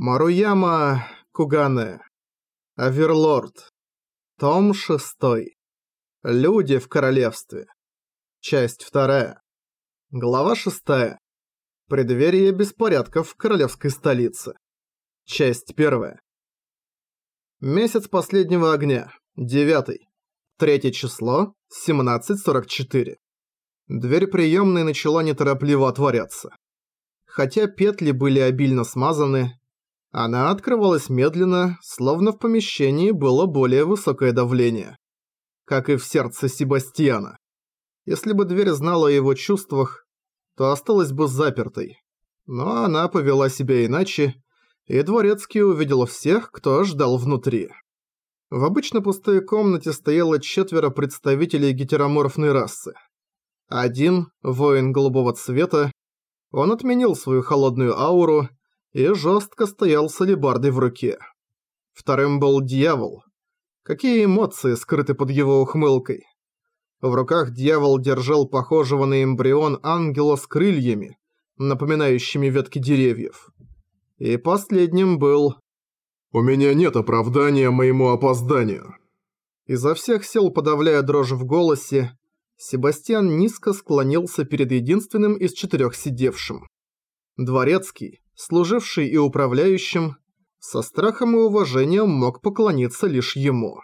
Маруяма Кугане. Аверлорд. Том 6. Люди в королевстве. Часть 2. Глава 6. Преддверие беспорядков в королевской столице. Часть 1. Месяц последнего огня. 9. Третье число. 17.44. Дверь приемной начала неторопливо отворяться. Хотя петли были обильно смазаны, она открывалась медленно, словно в помещении было более высокое давление. Как и в сердце Себастьяна. Если бы дверь знала о его чувствах, то осталась бы запертой. Но она повела себя иначе, и Дворецкий увидел всех, кто ждал внутри. В обычно пустой комнате стояло четверо представителей гетероморфной расы. Один, воин голубого цвета, он отменил свою холодную ауру и жестко стоял с алебардой в руке. Вторым был дьявол. Какие эмоции скрыты под его ухмылкой. В руках дьявол держал похожего на эмбрион ангела с крыльями, напоминающими ветки деревьев. И последним был... «У меня нет оправдания моему опозданию». Изо всех сил подавляя дрожь в голосе, Себастьян низко склонился перед единственным из четырех сидевшим. Дворецкий, служивший и управляющим, со страхом и уважением мог поклониться лишь ему.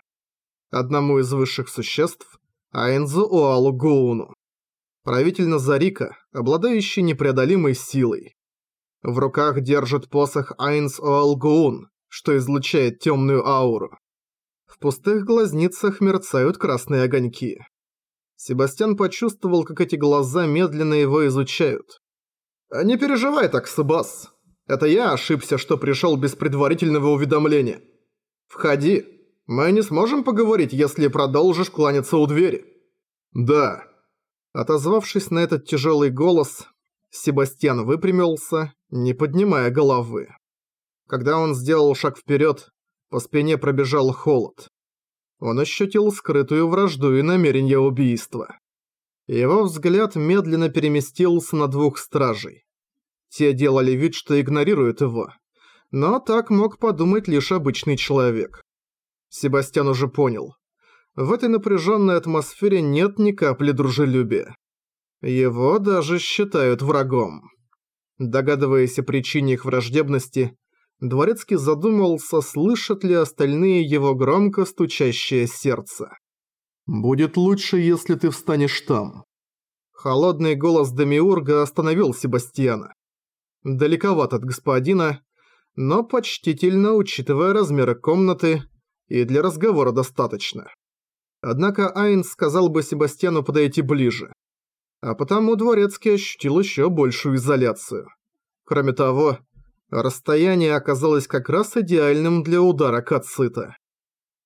Одному из высших существ, Айнзу Уалу Гууну. Правитель Назарика, обладающий непреодолимой силой. В руках держит посох Айнз Уалгуун, что излучает темную ауру. В пустых глазницах мерцают красные огоньки. Себастьян почувствовал, как эти глаза медленно его изучают. «Не переживай так, Себас. Это я ошибся, что пришел без предварительного уведомления. Входи. Мы не сможем поговорить, если продолжишь кланяться у двери. Да. Отозвавшись на этот тяжелый голос, Себастьян выпрямился, не поднимая головы. Когда он сделал шаг вперед, по спине пробежал холод. Он ощутил скрытую вражду и намерение убийства. Его взгляд медленно переместился на двух стражей. Те делали вид, что игнорируют его. Но так мог подумать лишь обычный человек. Себастьян уже понял. В этой напряженной атмосфере нет ни капли дружелюбия. Его даже считают врагом. Догадываясь о причине их враждебности, Дворецкий задумался, слышат ли остальные его громко стучащее сердце. «Будет лучше, если ты встанешь там». Холодный голос Демиурга остановил Себастьяна далековат от господина, но почтительно учитывая размеры комнаты и для разговора достаточно. Однако Айн сказал бы Себастьяну подойти ближе. А потому Дворецкий ощутил еще большую изоляцию. Кроме того, расстояние оказалось как раз идеальным для удара Кацита.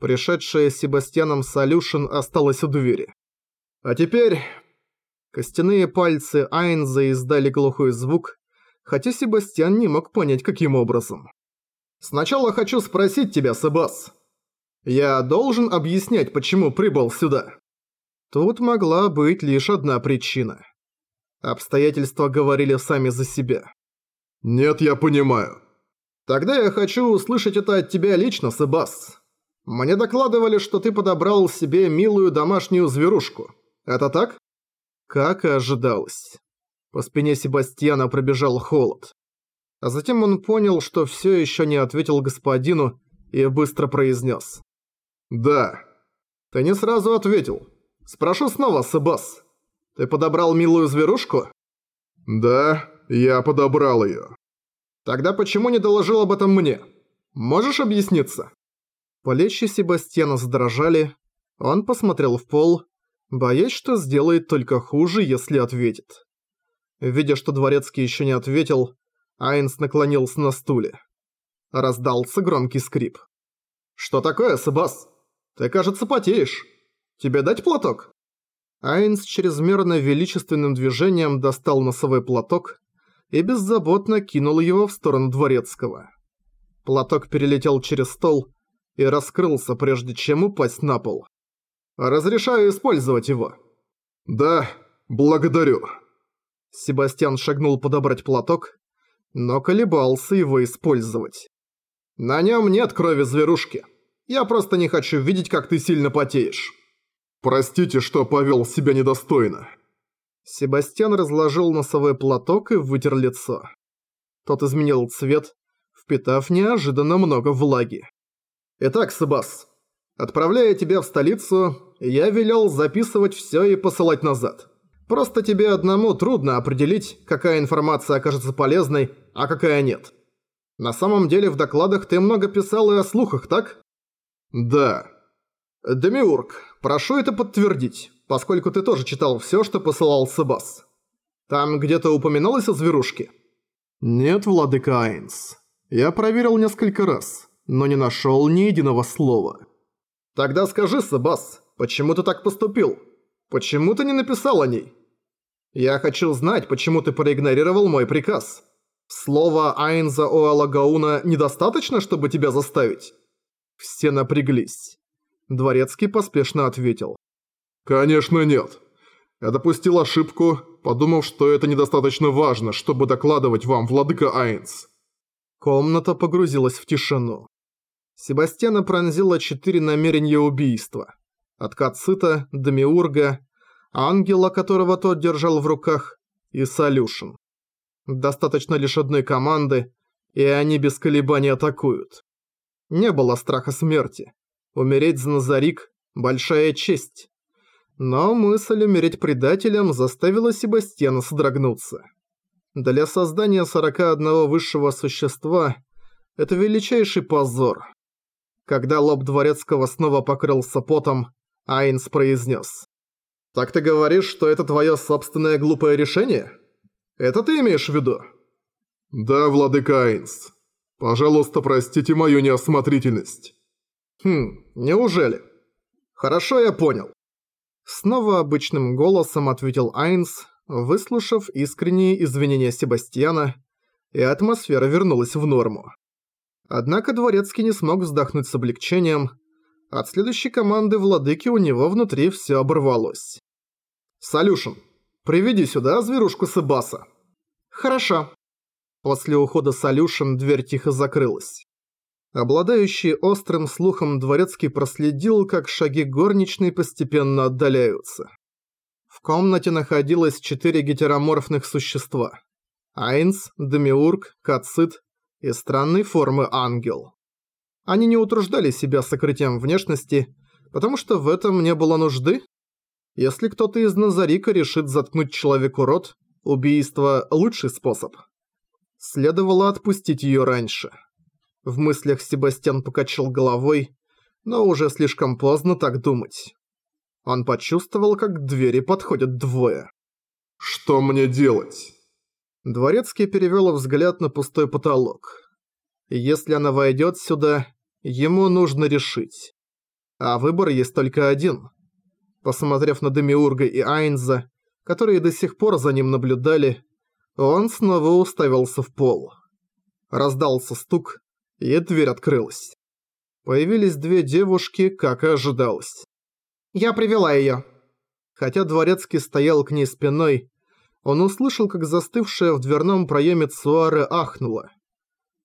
Пришедшая с Себастьяном Солюшен осталась у двери. А теперь... Костяные пальцы Айнза издали глухой звук, хотя Себастьян не мог понять, каким образом. «Сначала хочу спросить тебя, Себас. Я должен объяснять, почему прибыл сюда?» Тут могла быть лишь одна причина. Обстоятельства говорили сами за себя. «Нет, я понимаю». «Тогда я хочу услышать это от тебя лично, Себас. Мне докладывали, что ты подобрал себе милую домашнюю зверушку. Это так?» Как и ожидалось. По спине Себастьяна пробежал холод. А затем он понял, что все еще не ответил господину и быстро произнес. «Да». «Ты не сразу ответил. Спрошу снова, Себас. Ты подобрал милую зверушку?» «Да, я подобрал ее». «Тогда почему не доложил об этом мне? Можешь объясниться?» Плечи Себастьяна задрожали. Он посмотрел в пол, боясь, что сделает только хуже, если ответит. Видя, что дворецкий еще не ответил, Айнс наклонился на стуле. Раздался громкий скрип. «Что такое, Себас? Ты, кажется, потеешь. Тебе дать платок?» Айнс чрезмерно величественным движением достал носовой платок и беззаботно кинул его в сторону дворецкого. Платок перелетел через стол и раскрылся, прежде чем упасть на пол. «Разрешаю использовать его». «Да, благодарю». Себастьян шагнул подобрать платок, но колебался его использовать. На нем нет крови зверушки. Я просто не хочу видеть, как ты сильно потеешь. Простите, что повел себя недостойно. Себастьян разложил носовой платок и вытер лицо. Тот изменил цвет, впитав неожиданно много влаги. «Итак, Себас, отправляя тебя в столицу, я велел записывать все и посылать назад. Просто тебе одному трудно определить, какая информация окажется полезной, а какая нет. На самом деле в докладах ты много писал и о слухах, так?» «Да». «Демиург, прошу это подтвердить, поскольку ты тоже читал все, что посылал Себас. Там где-то упоминалось о зверушке?» «Нет, владыка Айнс. Я проверил несколько раз, но не нашел ни единого слова». «Тогда скажи, Себас, почему ты так поступил? Почему ты не написал о ней?» «Я хочу знать, почему ты проигнорировал мой приказ. Слово Айнза Оалагауна недостаточно, чтобы тебя заставить?» Все напряглись. Дворецкий поспешно ответил. «Конечно нет. Я допустил ошибку, подумав, что это недостаточно важно, чтобы докладывать вам, владыка Айнс». Комната погрузилась в тишину. Себастьяна пронзило четыре намерения убийства. От Кацита, Демиурга, ангела, которого тот держал в руках, и Солюшен. Достаточно лишь одной команды, и они без колебаний атакуют. Не было страха смерти. Умереть за Назарик – большая честь. Но мысль умереть предателем заставила Себастьяна содрогнуться. Для создания 41 высшего существа – это величайший позор. Когда лоб Дворецкого снова покрылся потом, Айнс произнес. «Так ты говоришь, что это твое собственное глупое решение? Это ты имеешь в виду?» «Да, владыка Айнс. Пожалуйста, простите мою неосмотрительность». «Хм, неужели?» «Хорошо, я понял». Снова обычным голосом ответил Айнс, выслушав искренние извинения Себастьяна, и атмосфера вернулась в норму. Однако Дворецкий не смог вздохнуть с облегчением. От следующей команды владыки у него внутри все оборвалось. «Солюшен, приведи сюда зверушку Себаса». «Хорошо». После ухода Солюшен дверь тихо закрылась. Обладающий острым слухом Дворецкий проследил, как шаги горничной постепенно отдаляются. В комнате находилось четыре гетероморфных существа. Айнс, Демиург, Кацит и странной формы ангел. Они не утруждали себя сокрытием внешности, потому что в этом не было нужды. Если кто-то из Назарика решит заткнуть человеку рот, убийство – лучший способ. Следовало отпустить ее раньше. В мыслях Себастьян покачал головой, но уже слишком поздно так думать. Он почувствовал, как к двери подходят двое. «Что мне делать?» Дворецкий перевел взгляд на пустой потолок. Если она войдет сюда, ему нужно решить. А выбор есть только один. Посмотрев на Демиурга и Айнза, которые до сих пор за ним наблюдали, он снова уставился в пол. Раздался стук, и дверь открылась. Появились две девушки, как и ожидалось. «Я привела её». Хотя Дворецкий стоял к ней спиной, он услышал, как застывшая в дверном проеме Цуаре ахнула.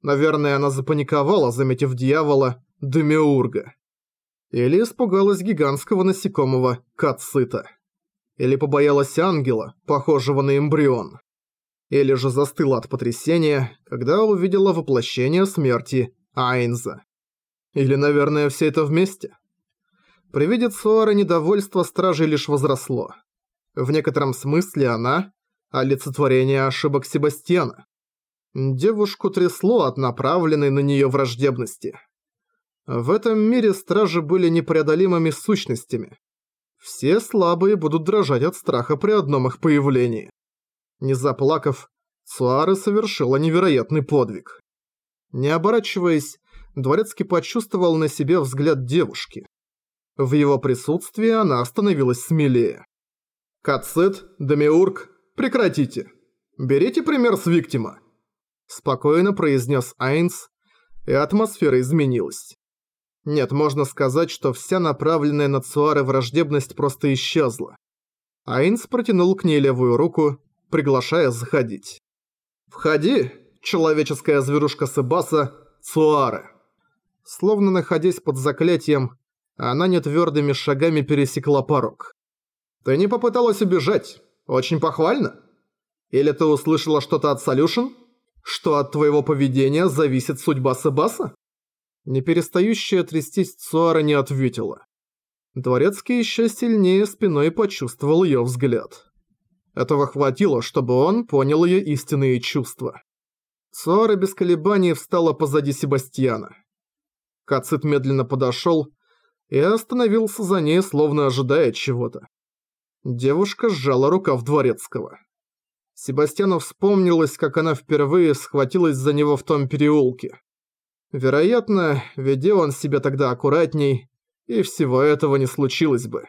Наверное, она запаниковала, заметив дьявола Демиурга. Или испугалась гигантского насекомого Кацита. Или побоялась ангела, похожего на эмбрион или же застыла от потрясения, когда увидела воплощение смерти Айнза. Или, наверное, все это вместе. При виде Цуара недовольство стражей лишь возросло. В некотором смысле она – олицетворение ошибок Себастьяна. Девушку трясло от направленной на нее враждебности. В этом мире стражи были непреодолимыми сущностями. Все слабые будут дрожать от страха при одном их появлении. Не заплакав, Цуары совершила невероятный подвиг. Не оборачиваясь, Дворецкий почувствовал на себе взгляд девушки. В его присутствии она остановилась смелее. «Кацит, Демиург, прекратите. Берите пример с Виктима», – спокойно произнес Айнс, и атмосфера изменилась. Нет, можно сказать, что вся направленная на Цуары враждебность просто исчезла. Айнс протянул к ней левую руку, приглашая заходить. «Входи, человеческая зверушка Себаса, Цуаре». Словно находясь под заклятием, она нетвёрдыми шагами пересекла порог. «Ты не попыталась убежать. Очень похвально. Или ты услышала что-то от Солюшен? Что от твоего поведения зависит судьба Себаса?» Не перестающая трястись Цуара не ответила. Дворецкий еще сильнее спиной почувствовал её взгляд. Этого хватило, чтобы он понял её истинные чувства. Цуара без колебаний встала позади Себастьяна. Кацит медленно подошёл и остановился за ней, словно ожидая чего-то. Девушка сжала рукав Дворецкого. Себастьяну вспомнилось, как она впервые схватилась за него в том переулке. Вероятно, веди он себя тогда аккуратней, и всего этого не случилось бы.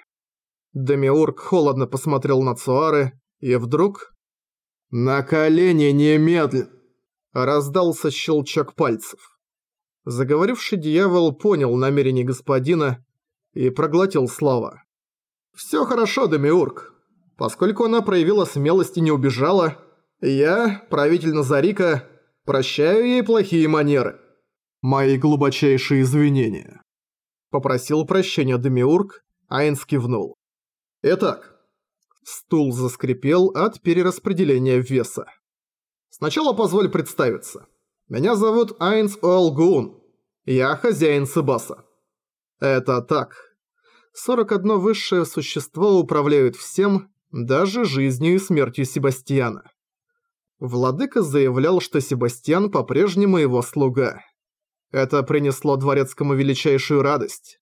Демиург холодно посмотрел на Цуары, и вдруг... «На колени немедленно!» Раздался щелчок пальцев. Заговоривший дьявол понял намерение господина и проглотил слова. «Всё хорошо, Демиург. Поскольку она проявила смелость и не убежала, я, правитель Назарика, прощаю ей плохие манеры. Мои глубочайшие извинения». Попросил прощения Демиург, Айнс кивнул. «Итак». Стул заскрипел от перераспределения веса. «Сначала позволь представиться. Меня зовут Айнс Уолгун. Я хозяин Сыбаса». «Это так. 41 высшее существо управляют всем, даже жизнью и смертью Себастьяна. Владыка заявлял, что Себастьян по-прежнему его слуга. Это принесло дворецкому величайшую радость.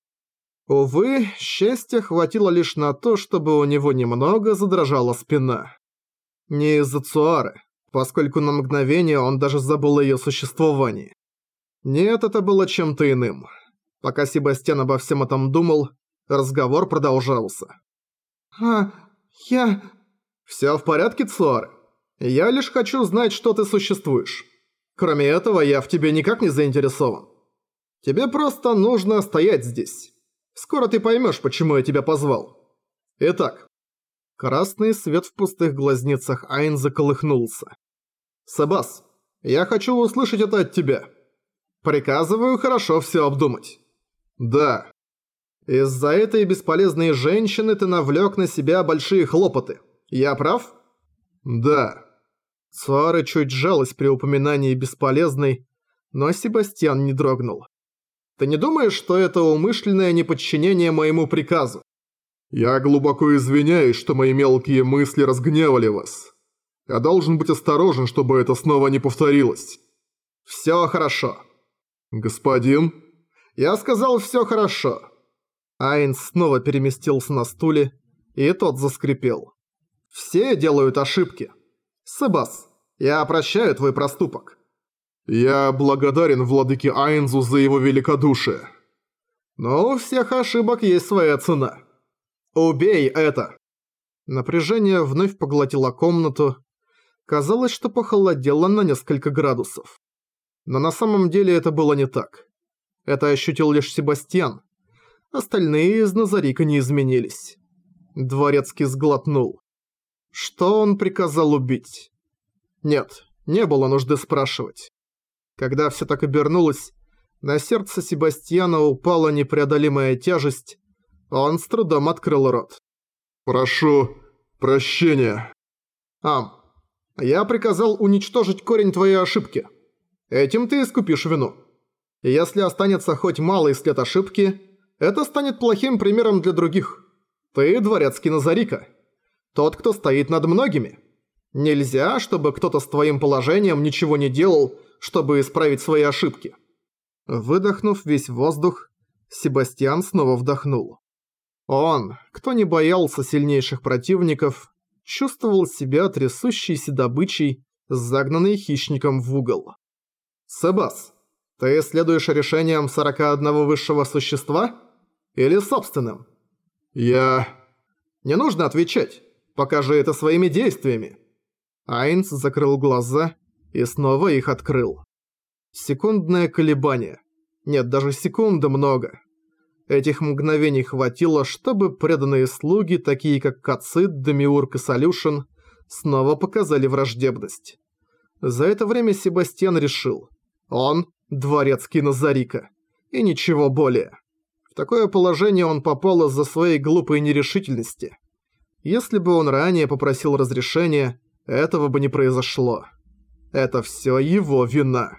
Увы, счастья хватило лишь на то, чтобы у него немного задрожала спина. Не из-за Цуары, поскольку на мгновение он даже забыл о её существовании. Нет, это было чем-то иным. Пока Себастьян обо всем этом думал, Разговор продолжался. «А, я...» «Всё в порядке, Цуар? Я лишь хочу знать, что ты существуешь. Кроме этого, я в тебе никак не заинтересован. Тебе просто нужно стоять здесь. Скоро ты поймёшь, почему я тебя позвал. Итак...» Красный свет в пустых глазницах Айн заколыхнулся. «Сабас, я хочу услышать это от тебя. Приказываю хорошо всё обдумать». «Да», из-за этой бесполезной женщины ты навлек на себя большие хлопоты. Я прав? Да. Суара чуть жалась при упоминании бесполезной, но Себастьян не дрогнул. Ты не думаешь, что это умышленное неподчинение моему приказу? Я глубоко извиняюсь, что мои мелкие мысли разгневали вас. Я должен быть осторожен, чтобы это снова не повторилось. Всё хорошо. Господин? Я сказал всё хорошо. Айнс снова переместился на стуле, и тот заскрипел. «Все делают ошибки. Себас, я прощаю твой проступок». «Я благодарен владыке Айнзу за его великодушие». «Но у всех ошибок есть своя цена. Убей это!» Напряжение вновь поглотило комнату. Казалось, что похолодело на несколько градусов. Но на самом деле это было не так. Это ощутил лишь Себастьян, Остальные из Назарика не изменились. Дворецкий сглотнул. Что он приказал убить? Нет, не было нужды спрашивать. Когда все так обернулось, на сердце Себастьяна упала непреодолимая тяжесть, он с трудом открыл рот. «Прошу прощения». «Ам, я приказал уничтожить корень твоей ошибки. Этим ты искупишь вину. Если останется хоть малый след ошибки, это станет плохим примером для других. Ты дворецкий Назарика. Тот, кто стоит над многими. Нельзя, чтобы кто-то с твоим положением ничего не делал, чтобы исправить свои ошибки. Выдохнув весь воздух, Себастьян снова вдохнул. Он, кто не боялся сильнейших противников, чувствовал себя трясущейся добычей, загнанной хищником в угол. «Себас, ты следуешь решениям 41 высшего существа?» Или собственным? Я... Не нужно отвечать. Покажи это своими действиями. Айнс закрыл глаза и снова их открыл. Секундное колебание. Нет, даже секунды много. Этих мгновений хватило, чтобы преданные слуги, такие как Кацит, Демиург и Солюшен, снова показали враждебность. За это время Себастьян решил. Он – дворецкий Назарика И ничего более. В такое положение он попал из-за своей глупой нерешительности. Если бы он ранее попросил разрешения, этого бы не произошло. Это всё его вина.